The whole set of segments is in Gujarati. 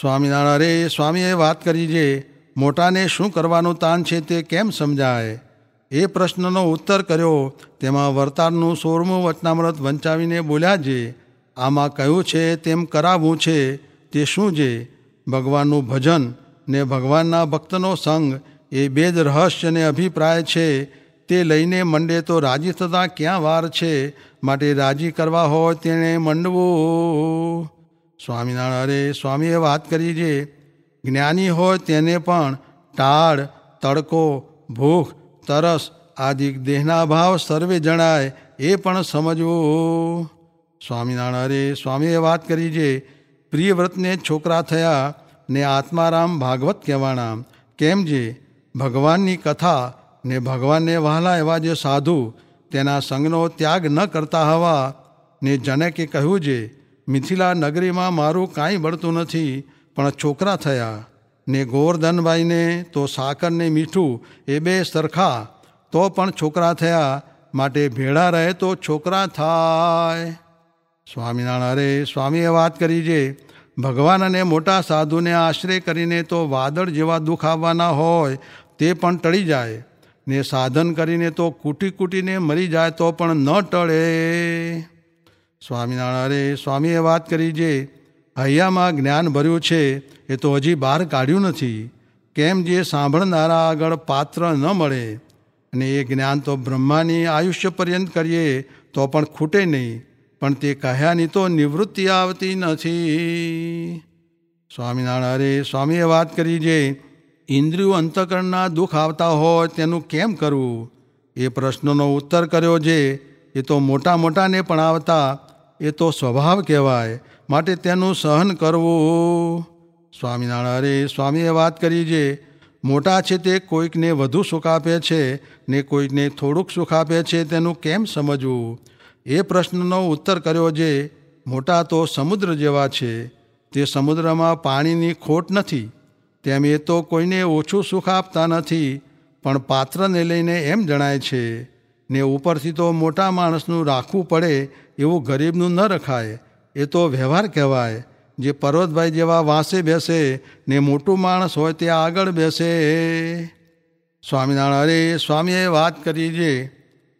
સ્વામિનારાયણ, સ્વામીએ વાત કરી જે, મોટાને શું કરવાનું તાન છે તે કેમ સમજાય? એ પ્રશ્નનો ઉત્તર કર્યો. તેમાં વર્તારનું સોળમું વચનામૃત વંચાવીને બોલ્યા, જે, આમાં કયું છે તેમ કરાવવું છે, તે શું છે ભગવાનનું ભજન ને ભગવાનના ભક્તનો સંગ એ બે જ રહસ્ય અભિપ્રાય છે. તે લઈને મંડે તો રાજી થતાં ક્યાં વાર છે? માટે રાજી કરવા હોય તેણે મંડવું. સ્વામિનારાયણ, સ્વામીએ વાત કરી છે જ્ઞાની હોય તેને પણ ટાળ, તડકો, ભૂખ, તરસ આદિ દેહના ભાવ સર્વે જણાય, એ પણ સમજવું. સ્વામિનારાયણ અરે સ્વામીએ વાત કરી છે પ્રિયવ્રતને છોકરા થયા ને આત્મારામ ભાગવત કહેવાના કેમ જે, ભગવાનની કથા ને ભગવાનને વહાલા એવા જે સાધુ તેના સંગનો ત્યાગ ન કરતા હવા ને જનકે કહ્યું છે મિથિલા નગરીમાં મારું કાંઈ બળતું નથી, પણ છોકરા થયા. ને ગોવર્ધનભાઈને તો સાકર ને મીઠું, એ બે સરખા. તો પણ છોકરા થયા, માટે ભેળા રહે તો છોકરા થાય. સ્વામિનારાયણ, અરે સ્વામીએ વાત કરી છે ભગવાન અને મોટા સાધુને આશરે કરીને તો વાદળ જેવા દુઃખ આવવાના હોય, તે પણ ટળી જાય. ને સાધન કરીને તો કૂટી કૂટીને મરી જાય તો પણ ન ટળે. સ્વામિનારાયણ, સ્વામીએ વાત કરી જે હૈયામાં જ્ઞાન ભર્યું છે, એ તો હજી બહાર કાઢ્યું નથી. કેમ જે સાંભળનારા આગળ પાત્ર ન મળે? અને એ જ્ઞાન તો બ્રહ્માની આયુષ્ય પર્યંત કરીએ, તો પણ ખૂટે નહીં. પણ તે કહ્યાની તો નિવૃત્તિ આવતી નથી. સ્વામિનારાયણ, સ્વામીએ વાત કરી જે ઇન્દ્રિયો અંતકરણના દુઃખ આવતા હોય, તેનું કેમ કરવું એ પ્રશ્નનો ઉત્તર કર્યો જે, એ તો મોટા મોટાને પણ આવતા એ તો સ્વભાવ કહેવાય. માટે તેનું સહન કરવું. સ્વામિનારાયણ સ્વામીએ વાત કરી જે, મોટા છે તે કોઈકને વધુ સુખ આપે છે ને કોઈકને થોડુંક સુખ આપે છે તેનું કેમ સમજવું? એ પ્રશ્નનો ઉત્તર કર્યો જે, મોટા તો સમુદ્ર જેવા છે. તે સમુદ્રમાં પાણીની ખોટ નથી. તેમ એ તો કોઈને ઓછું સુખ આપતા નથી. પણ પાત્રને લઈને એમ જણાય છે ને ઉપરથી તો મોટા માણસનું રાખવું પડે એવું ગરીબનું ન રખાય. એ તો વ્યવહાર કહેવાય. જે પર્વતભાઈ જેવા વાંસે બેસે ને મોટું માણસ હોય તે આગળ બેસે. સ્વામિનારાયણ સ્વામીએ વાત કરી છે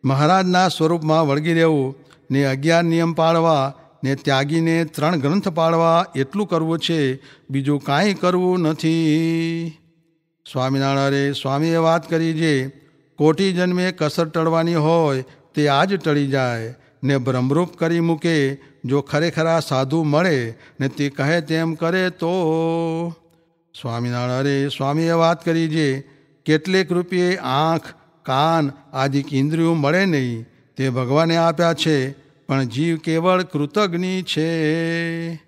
મહારાજના સ્વરૂપમાં વળગી રહેવું ને અગિયાર નિયમ પાળવા ને ત્યાગીને ત્રણ ગ્રંથ પાળવા એટલું કરવું છે, બીજું કાંઈ કરવું નથી. સ્વામિનારાયણ સ્વામીએ વાત કરી છે કોટી જન્મે કસર ટળવાની હોય તે આજ ટળી જાય. ને ભ્રમરૂપ કરી મૂકે, જો ખરેખરા સાધુ મળે ને તે કહે તેમ કરે તો સ્વામિનારાયણ, અરે સ્વામીએ વાત કરી છે કેટલેક રૂપિયે આંખ, કાન આદિ ઇન્દ્રિયો મળે નહીં. તે ભગવાને આપ્યા છે, પણ જીવ કેવળ કૃતજ્ઞ છે.